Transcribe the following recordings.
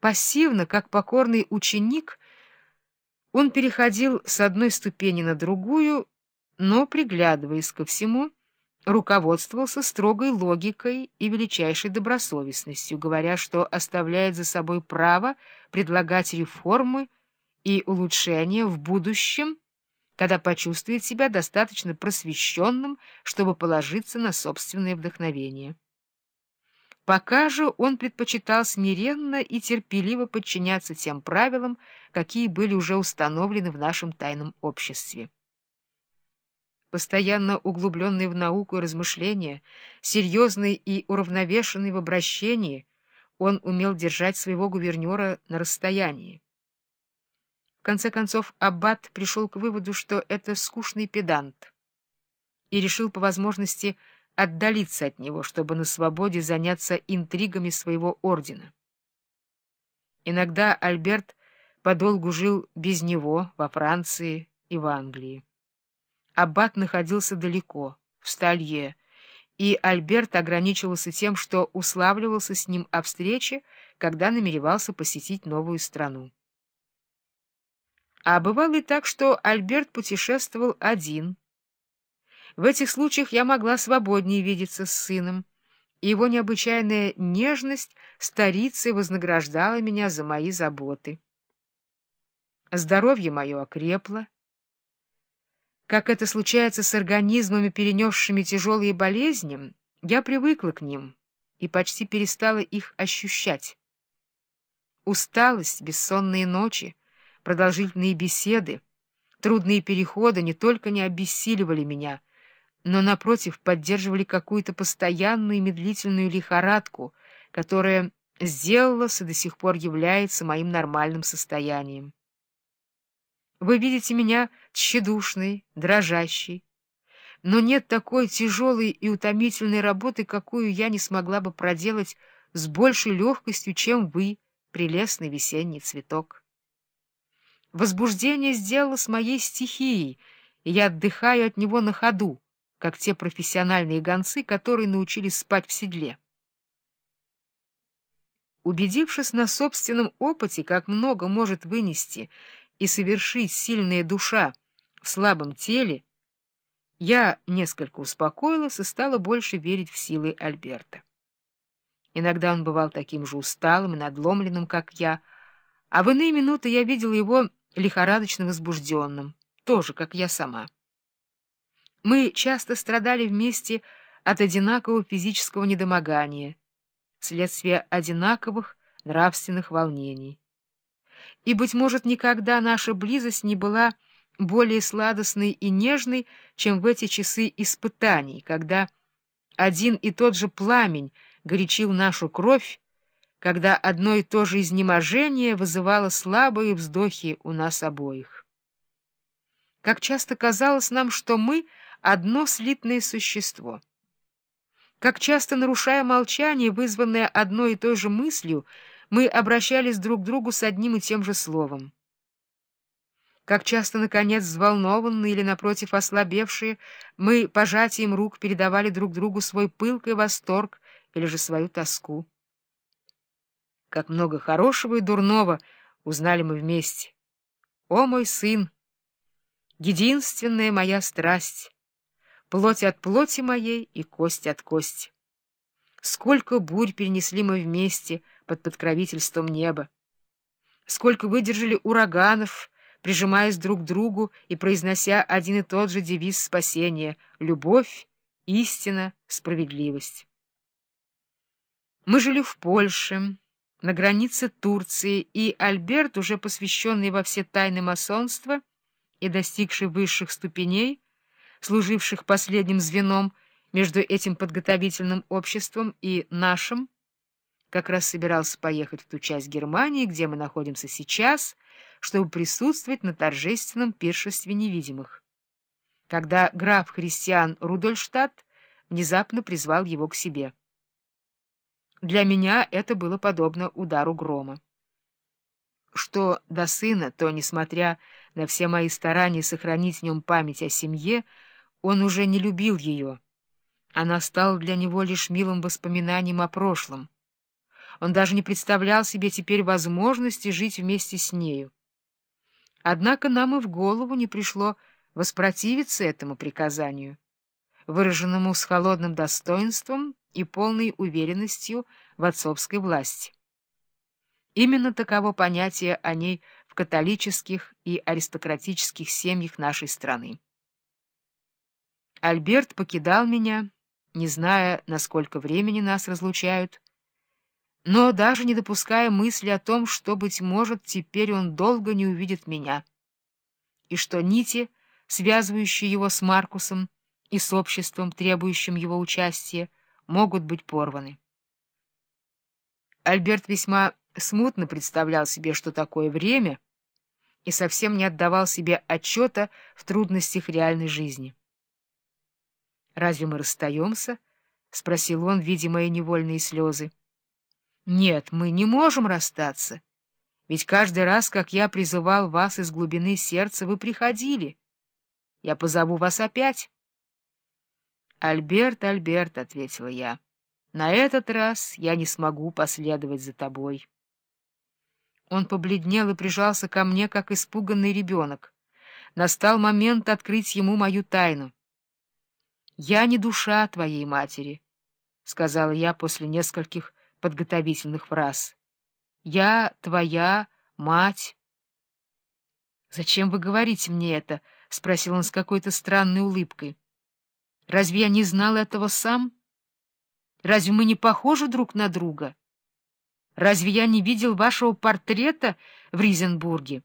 Пассивно, как покорный ученик, он переходил с одной ступени на другую, но, приглядываясь ко всему, руководствовался строгой логикой и величайшей добросовестностью, говоря, что оставляет за собой право предлагать реформы и улучшения в будущем, когда почувствует себя достаточно просвещенным, чтобы положиться на собственное вдохновение. Пока же он предпочитал смиренно и терпеливо подчиняться тем правилам, какие были уже установлены в нашем тайном обществе. Постоянно углубленный в науку и размышления, серьезный и уравновешенный в обращении, он умел держать своего гувернера на расстоянии. В конце концов, Аббат пришел к выводу, что это скучный педант, и решил по возможности отдалиться от него, чтобы на свободе заняться интригами своего ордена. Иногда Альберт подолгу жил без него во Франции и в Англии. Аббат находился далеко, в Сталье, и Альберт ограничивался тем, что уславливался с ним о встрече, когда намеревался посетить новую страну. А бывало и так, что Альберт путешествовал один — в этих случаях я могла свободнее видеться с сыном, и его необычайная нежность старицей вознаграждала меня за мои заботы. Здоровье мое окрепло. Как это случается с организмами, перенесшими тяжелые болезни, я привыкла к ним и почти перестала их ощущать. Усталость, бессонные ночи, продолжительные беседы, трудные переходы не только не обессиливали меня — но, напротив, поддерживали какую-то постоянную медлительную лихорадку, которая сделалась и до сих пор является моим нормальным состоянием. Вы видите меня тщедушной, дрожащей, но нет такой тяжелой и утомительной работы, какую я не смогла бы проделать с большей легкостью, чем вы, прелестный весенний цветок. Возбуждение сделало с моей стихией, и я отдыхаю от него на ходу, как те профессиональные гонцы, которые научились спать в седле. Убедившись на собственном опыте, как много может вынести и совершить сильная душа в слабом теле, я несколько успокоилась и стала больше верить в силы Альберта. Иногда он бывал таким же усталым и надломленным, как я, а в иные минуты я видела его лихорадочно возбужденным, тоже, как я сама. Мы часто страдали вместе от одинакового физического недомогания, вследствие одинаковых нравственных волнений. И, быть может, никогда наша близость не была более сладостной и нежной, чем в эти часы испытаний, когда один и тот же пламень горячил нашу кровь, когда одно и то же изнеможение вызывало слабые вздохи у нас обоих. Как часто казалось нам, что мы — одно слитное существо. Как часто, нарушая молчание, вызванное одной и той же мыслью, мы обращались друг к другу с одним и тем же словом. Как часто, наконец, взволнованные или, напротив, ослабевшие, мы пожатием рук передавали друг другу свой пылкий восторг или же свою тоску. Как много хорошего и дурного узнали мы вместе. О, мой сын! Единственная моя страсть! Плоть от плоти моей и кость от кости. Сколько бурь перенесли мы вместе под подкровительством неба. Сколько выдержали ураганов, прижимаясь друг к другу и произнося один и тот же девиз спасения — любовь, истина, справедливость. Мы жили в Польше, на границе Турции, и Альберт, уже посвященный во все тайны масонства и достигший высших ступеней, служивших последним звеном между этим подготовительным обществом и нашим, как раз собирался поехать в ту часть Германии, где мы находимся сейчас, чтобы присутствовать на торжественном пиршестве невидимых. Когда граф Христиан Рудольштадт внезапно призвал его к себе. Для меня это было подобно удару грома. Что до сына, то, несмотря на все мои старания сохранить в нем память о семье, он уже не любил ее. Она стала для него лишь милым воспоминанием о прошлом. Он даже не представлял себе теперь возможности жить вместе с нею. Однако нам и в голову не пришло воспротивиться этому приказанию, выраженному с холодным достоинством и полной уверенностью в отцовской власти. Именно таково понятие о ней в католических и аристократических семьях нашей страны. Альберт покидал меня, не зная, насколько времени нас разлучают, но даже не допуская мысли о том, что, быть может, теперь он долго не увидит меня, и что нити, связывающие его с Маркусом и с обществом, требующим его участия, могут быть порваны. Альберт весьма смутно представлял себе, что такое время, и совсем не отдавал себе отчета в трудностях реальной жизни. «Разве мы расстаемся?» — спросил он, видя мои невольные слезы. «Нет, мы не можем расстаться, ведь каждый раз, как я призывал вас из глубины сердца, вы приходили. Я позову вас опять». «Альберт, Альберт», — ответила я, — «на этот раз я не смогу последовать за тобой». Он побледнел и прижался ко мне, как испуганный ребенок. Настал момент открыть ему мою тайну. «Я не душа твоей матери», — сказала я после нескольких подготовительных фраз. «Я твоя мать». «Зачем вы говорите мне это?» — спросил он с какой-то странной улыбкой. «Разве я не знал этого сам? Разве мы не похожи друг на друга? Разве я не видел вашего портрета в Ризенбурге?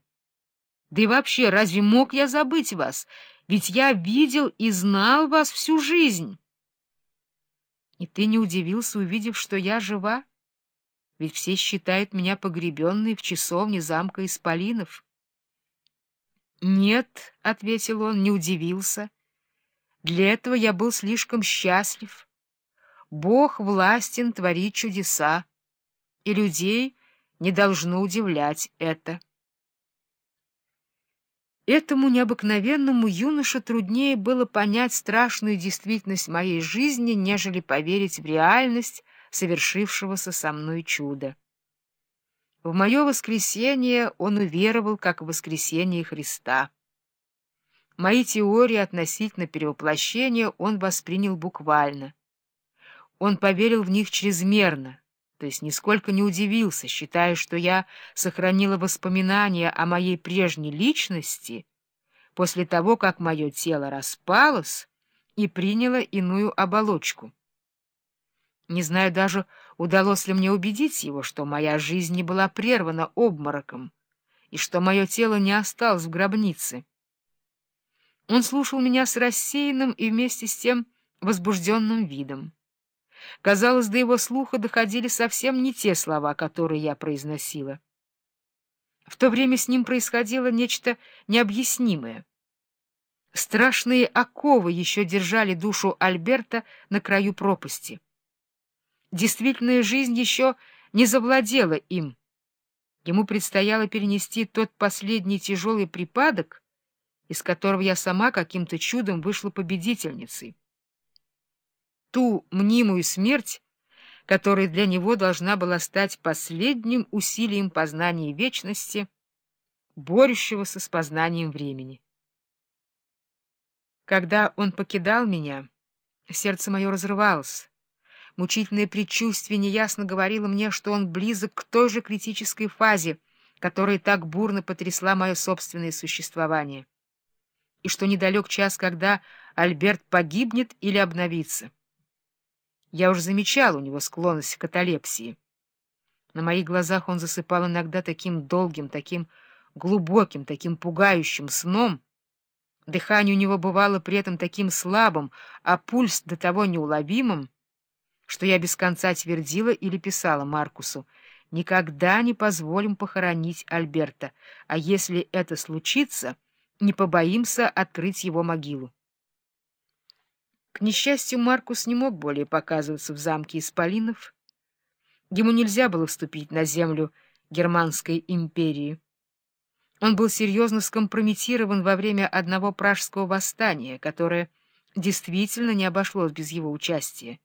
Да и вообще, разве мог я забыть вас?» Ведь я видел и знал вас всю жизнь. И ты не удивился, увидев, что я жива? Ведь все считают меня погребенной в часовне замка Исполинов. «Нет», — ответил он, — не удивился. «Для этого я был слишком счастлив. Бог властен творить чудеса, и людей не должно удивлять это». Этому необыкновенному юноше труднее было понять страшную действительность моей жизни, нежели поверить в реальность совершившегося со мной чуда. В мое воскресение он уверовал, как в воскресение Христа. Мои теории относительно перевоплощения он воспринял буквально. Он поверил в них чрезмерно, то есть нисколько не удивился, считая, что я сохранила воспоминания о моей прежней личности после того, как мое тело распалось и приняло иную оболочку. Не знаю даже, удалось ли мне убедить его, что моя жизнь не была прервана обмороком и что мое тело не осталось в гробнице. Он слушал меня с рассеянным и вместе с тем возбужденным видом. Казалось, до его слуха доходили совсем не те слова, которые я произносила. В то время с ним происходило нечто необъяснимое. Страшные оковы еще держали душу Альберта на краю пропасти. Действительная жизнь еще не завладела им. Ему предстояло перенести тот последний тяжелый припадок, из которого я сама каким-то чудом вышла победительницей ту мнимую смерть, которая для него должна была стать последним усилием познания вечности, борющегося с познанием времени. Когда он покидал меня, сердце мое разрывалось. Мучительное предчувствие неясно говорило мне, что он близок к той же критической фазе, которая так бурно потрясла мое собственное существование, и что недалек час, когда Альберт погибнет или обновится. Я уже замечал у него склонность к каталепсии. На моих глазах он засыпал иногда таким долгим, таким глубоким, таким пугающим сном. Дыхание у него бывало при этом таким слабым, а пульс до того неуловимым, что я без конца твердила или писала Маркусу, «Никогда не позволим похоронить Альберта, а если это случится, не побоимся открыть его могилу». К несчастью, Маркус не мог более показываться в замке Исполинов. Ему нельзя было вступить на землю Германской империи. Он был серьезно скомпрометирован во время одного пражского восстания, которое действительно не обошлось без его участия.